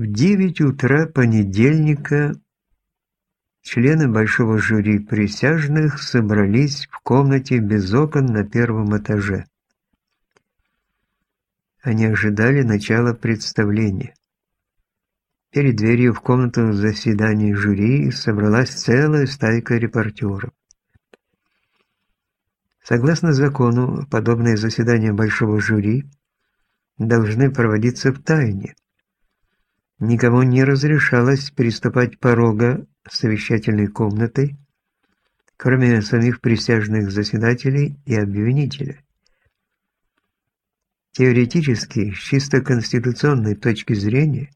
В 9 утра понедельника члены большого жюри присяжных собрались в комнате без окон на первом этаже. Они ожидали начала представления. Перед дверью в комнату заседаний жюри собралась целая стайка репортеров. Согласно закону, подобные заседания большого жюри должны проводиться в тайне. Никому не разрешалось переступать порога совещательной комнаты, кроме самих присяжных заседателей и обвинителя. Теоретически, с чисто конституционной точки зрения,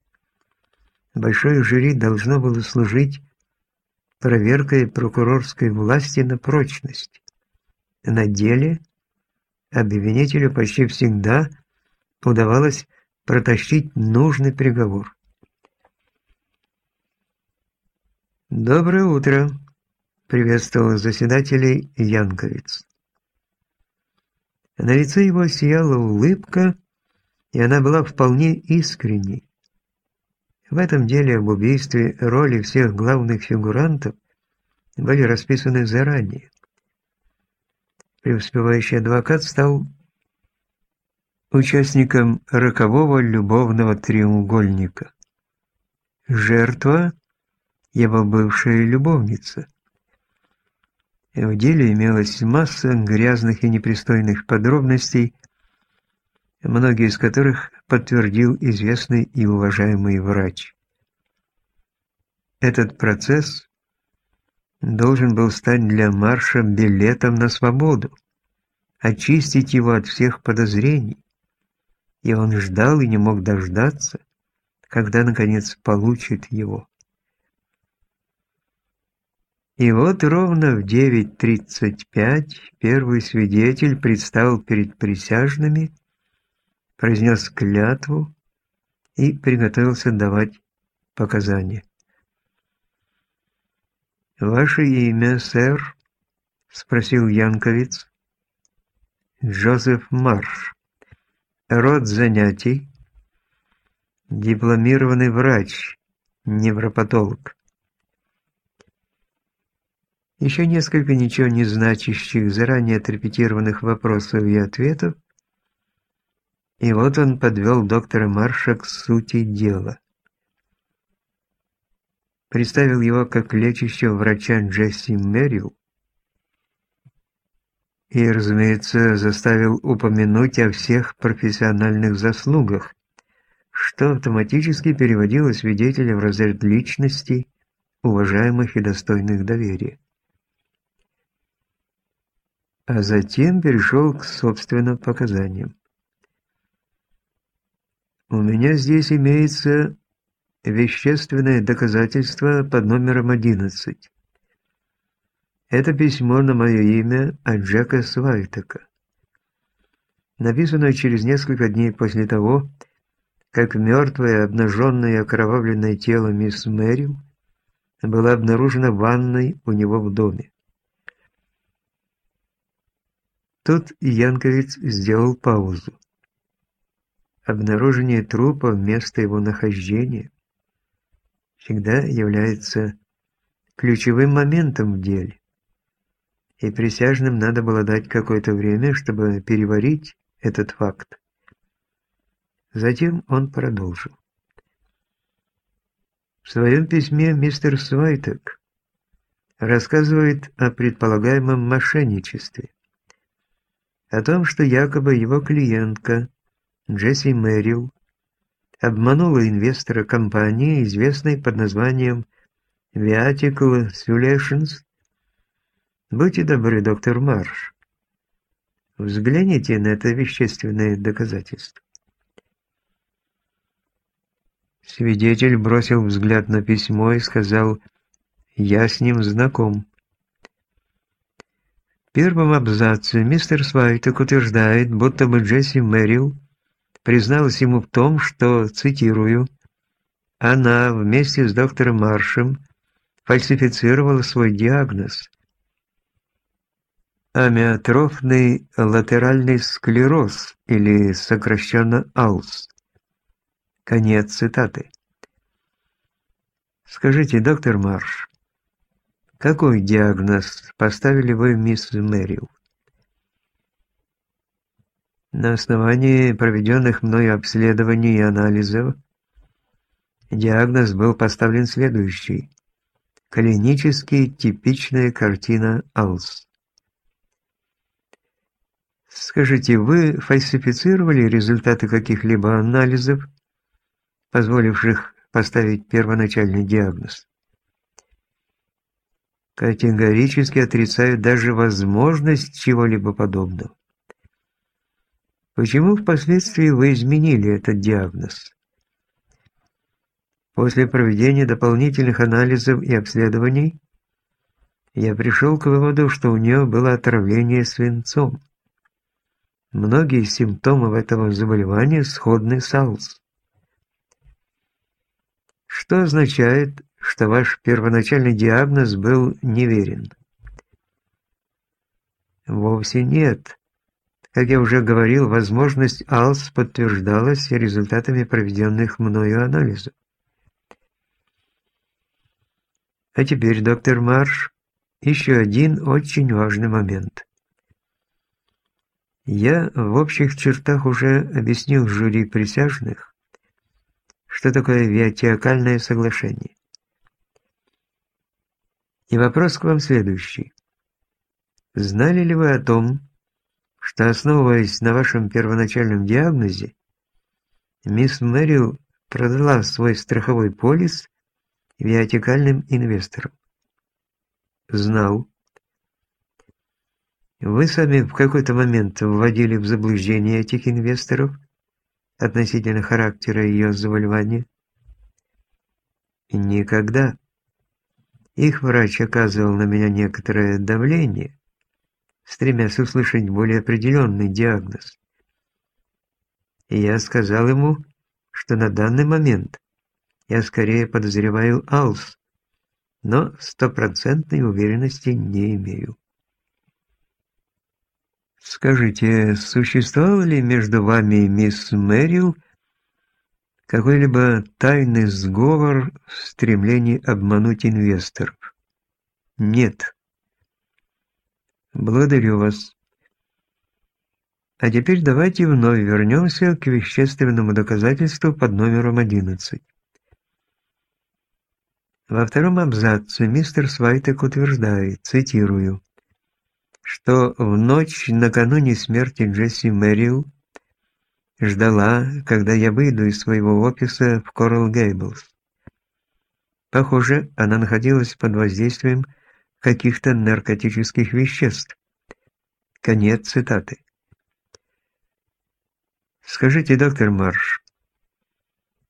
большое жюри должно было служить проверкой прокурорской власти на прочность. На деле обвинителю почти всегда удавалось протащить нужный приговор. «Доброе утро!» – приветствовал заседателей Янковец. На лице его сияла улыбка, и она была вполне искренней. В этом деле об убийстве роли всех главных фигурантов были расписаны заранее. Преуспевающий адвокат стал участником рокового любовного треугольника. Жертва – его бывшая любовница. В деле имелась масса грязных и непристойных подробностей, многие из которых подтвердил известный и уважаемый врач. Этот процесс должен был стать для Марша билетом на свободу, очистить его от всех подозрений. И он ждал и не мог дождаться, когда, наконец, получит его. И вот ровно в 9.35 первый свидетель предстал перед присяжными, произнес клятву и приготовился давать показания. «Ваше имя, сэр?» – спросил Янковец. «Джозеф Марш. Род занятий. Дипломированный врач, невропатолог». Еще несколько ничего не значащих, заранее отрепетированных вопросов и ответов, и вот он подвел доктора Марша к сути дела. Представил его как лечащего врача Джесси Мэрил и, разумеется, заставил упомянуть о всех профессиональных заслугах, что автоматически переводило свидетеля в разряд личностей, уважаемых и достойных доверия. А затем перешел к собственным показаниям. У меня здесь имеется Вещественное доказательство под номером 11. Это письмо на мое имя от Джека Свайтека. Написано через несколько дней после того, как мертвое, обнаженное и окровавленное тело мисс Мэрил было обнаружено в ванной у него в доме. Тут Янковец сделал паузу. Обнаружение трупа вместо его нахождения всегда является ключевым моментом в деле. И присяжным надо было дать какое-то время, чтобы переварить этот факт. Затем он продолжил. В своем письме мистер Свайтек рассказывает о предполагаемом мошенничестве, о том, что якобы его клиентка Джесси Мэрил обманула инвестора компании, известной под названием Viatical Solutions. Будьте добры, доктор Марш. Взгляните на это вещественное доказательство. Свидетель бросил взгляд на письмо и сказал «Я с ним знаком». Первом абзаце мистер Свайтек утверждает, будто бы Джесси Мэрил призналась ему в том, что, цитирую, она вместе с доктором Маршем фальсифицировала свой диагноз амиотрофный латеральный склероз или сокращенно АЛС. Конец цитаты. Скажите, доктор Марш, какой диагноз поставили вы мисс Мэрил? На основании проведенных мною обследований и анализов диагноз был поставлен следующий. Клинически типичная картина АЛС. Скажите, вы фальсифицировали результаты каких-либо анализов, позволивших поставить первоначальный диагноз? Категорически отрицают даже возможность чего-либо подобного. Почему впоследствии вы изменили этот диагноз? После проведения дополнительных анализов и обследований я пришел к выводу, что у нее было отравление свинцом. Многие симптомы этого заболевания сходны с АЛС. Что означает, что ваш первоначальный диагноз был неверен? Вовсе нет. Как я уже говорил, возможность АЛС подтверждалась результатами проведенных мною анализов. А теперь, доктор Марш, еще один очень важный момент. Я в общих чертах уже объяснил жюри присяжных, что такое виатиакальное соглашение. И вопрос к вам следующий. Знали ли вы о том, что, основываясь на вашем первоначальном диагнозе, мисс Мэрил продала свой страховой полис виатикальным инвесторам? Знал. Вы сами в какой-то момент вводили в заблуждение этих инвесторов относительно характера ее заболевания? Никогда. Их врач оказывал на меня некоторое давление, стремясь услышать более определенный диагноз. И я сказал ему, что на данный момент я скорее подозреваю АЛС, но стопроцентной уверенности не имею. Скажите, существовал ли между вами мисс Мэрил какой-либо тайный сговор в стремлении обмануть инвесторов? Нет. Благодарю вас. А теперь давайте вновь вернемся к вещественному доказательству под номером 11. Во втором абзаце мистер Свайтек утверждает, цитирую, что в ночь накануне смерти Джесси Мэрил ждала, когда я выйду из своего офиса в Коралл Гейблс. Похоже, она находилась под воздействием каких-то наркотических веществ. Конец цитаты. Скажите, доктор Марш,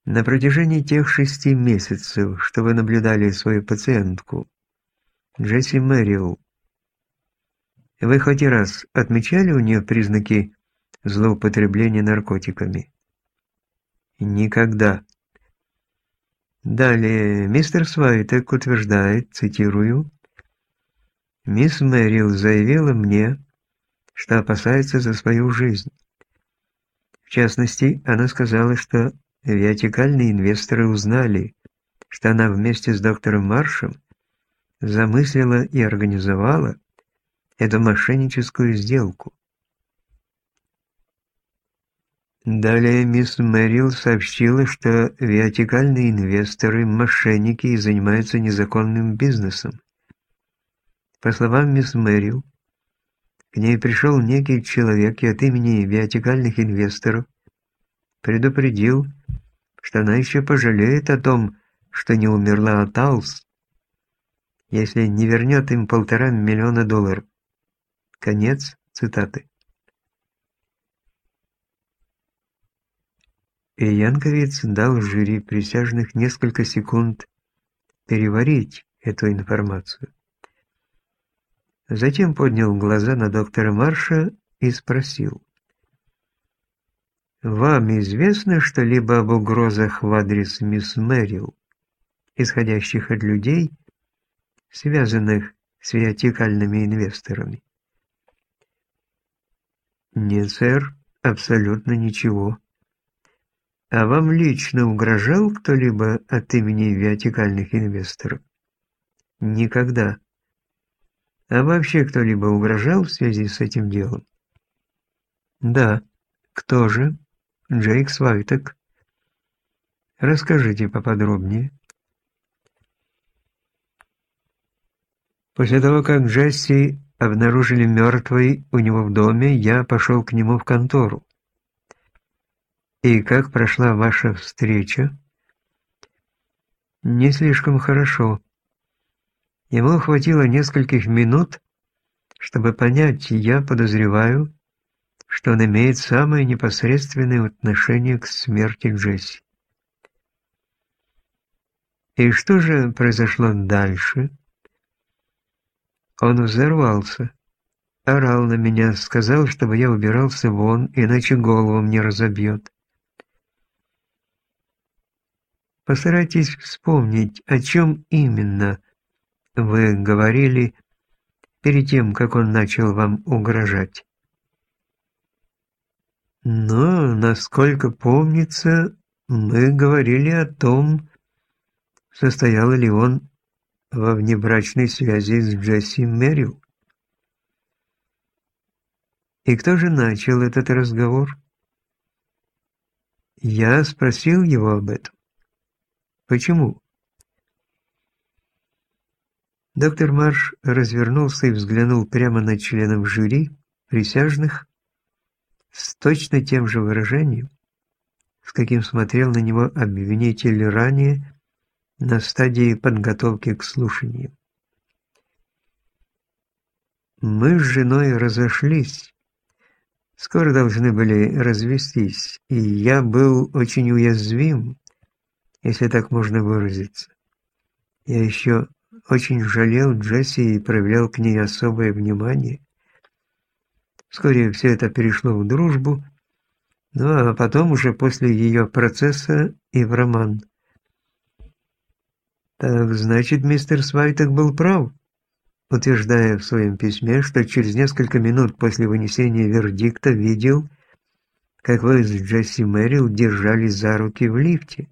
на протяжении тех шести месяцев, что вы наблюдали свою пациентку, Джесси Мэрил, вы хоть и раз отмечали у нее признаки злоупотребления наркотиками? Никогда. Далее, мистер Свайтек утверждает, цитирую, «Мисс Мэрил заявила мне, что опасается за свою жизнь. В частности, она сказала, что виатикальные инвесторы узнали, что она вместе с доктором Маршем замыслила и организовала эту мошенническую сделку. Далее мисс Мэрил сообщила, что вертикальные инвесторы – мошенники и занимаются незаконным бизнесом. По словам мисс Мэрил, к ней пришел некий человек и от имени вертикальных инвесторов предупредил, что она еще пожалеет о том, что не умерла от Алс, если не вернет им полтора миллиона долларов. Конец цитаты. И Янковец дал жюри присяжных несколько секунд переварить эту информацию. Затем поднял глаза на доктора Марша и спросил. «Вам известно что-либо об угрозах в адрес мисс Мэрил, исходящих от людей, связанных с вертикальными инвесторами?» «Нет, сэр, абсолютно ничего». А вам лично угрожал кто-либо от имени вертикальных инвесторов? Никогда. А вообще кто-либо угрожал в связи с этим делом? Да. Кто же? Джейк Свайтек. Расскажите поподробнее. После того, как Джесси обнаружили мертвой у него в доме, я пошел к нему в контору. «И как прошла ваша встреча?» «Не слишком хорошо. Ему хватило нескольких минут, чтобы понять, я подозреваю, что он имеет самое непосредственное отношение к смерти Джесси. И что же произошло дальше? Он взорвался, орал на меня, сказал, чтобы я убирался вон, иначе голову мне разобьет. Постарайтесь вспомнить, о чем именно вы говорили перед тем, как он начал вам угрожать. Но, насколько помнится, мы говорили о том, состоял ли он во внебрачной связи с Джесси Мэрил. И кто же начал этот разговор? Я спросил его об этом. Почему? Доктор Марш развернулся и взглянул прямо на членов жюри, присяжных, с точно тем же выражением, с каким смотрел на него обвинитель ранее на стадии подготовки к слушанию. Мы с женой разошлись, скоро должны были развестись, и я был очень уязвим, если так можно выразиться. Я еще очень жалел Джесси и проявлял к ней особое внимание. Вскоре все это перешло в дружбу, ну а потом уже после ее процесса и в роман. Так значит, мистер Свайтек был прав, утверждая в своем письме, что через несколько минут после вынесения вердикта видел, как вы с Джесси Мэрил держались за руки в лифте.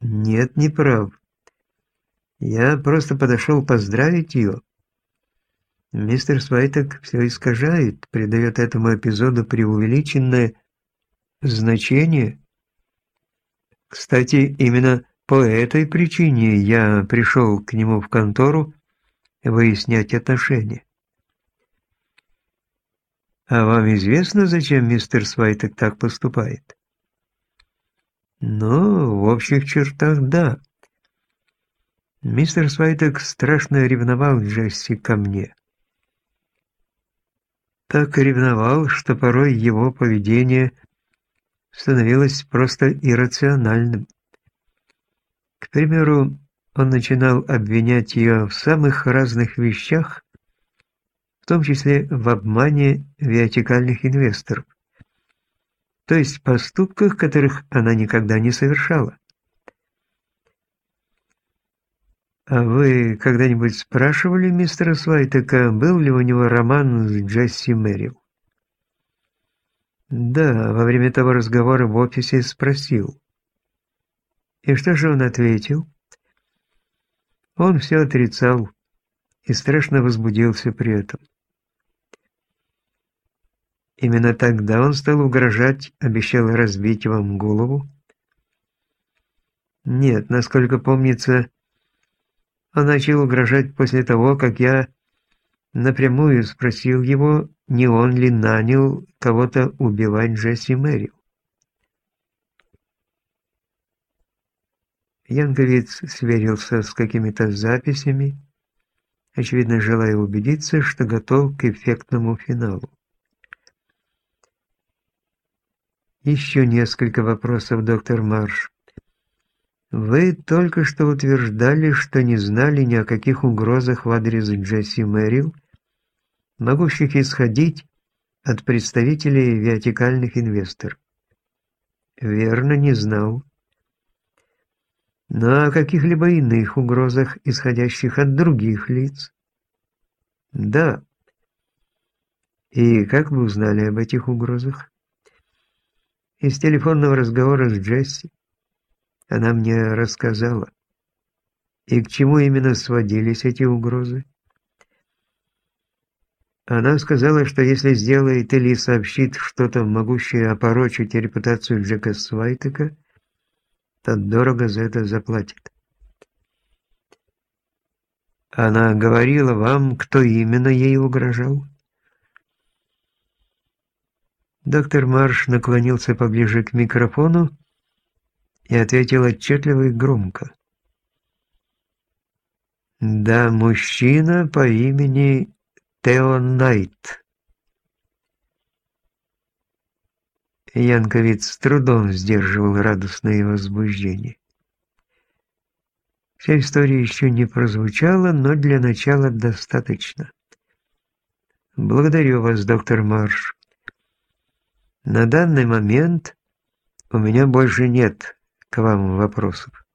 Нет, не прав. Я просто подошел поздравить ее. Мистер Свайтек все искажает, придает этому эпизоду преувеличенное значение. Кстати, именно по этой причине я пришел к нему в контору выяснять отношения. А вам известно, зачем мистер Свайтек так поступает? Ну, в общих чертах да. Мистер Свайтек страшно ревновал Джесси ко мне. Так ревновал, что порой его поведение становилось просто иррациональным. К примеру, он начинал обвинять ее в самых разных вещах, в том числе в обмане вертикальных инвесторов то есть поступках, которых она никогда не совершала. А вы когда-нибудь спрашивали мистера Свайтека, был ли у него роман с Джесси Мэрил? Да, во время того разговора в офисе спросил. И что же он ответил? Он все отрицал и страшно возбудился при этом. Именно тогда он стал угрожать, обещал разбить вам голову? Нет, насколько помнится, он начал угрожать после того, как я напрямую спросил его, не он ли нанял кого-то убивать Джесси Мэрил. Янковиц сверился с какими-то записями, очевидно желая убедиться, что готов к эффектному финалу. Еще несколько вопросов, доктор Марш. Вы только что утверждали, что не знали ни о каких угрозах в адрес Джесси Мэрил, могущих исходить от представителей вертикальных инвесторов. Верно, не знал. Но о каких-либо иных угрозах, исходящих от других лиц? Да. И как вы узнали об этих угрозах? Из телефонного разговора с Джесси она мне рассказала. И к чему именно сводились эти угрозы? Она сказала, что если сделает или сообщит что-то, могущее опорочить репутацию Джека Свайтека, то дорого за это заплатит. Она говорила вам, кто именно ей угрожал? Доктор Марш наклонился поближе к микрофону и ответил отчетливо и громко. «Да, мужчина по имени Тео Найт». Янковец с трудом сдерживал радостное возбуждение. Вся история еще не прозвучала, но для начала достаточно. Благодарю вас, доктор Марш. На данный момент у меня больше нет к вам вопросов.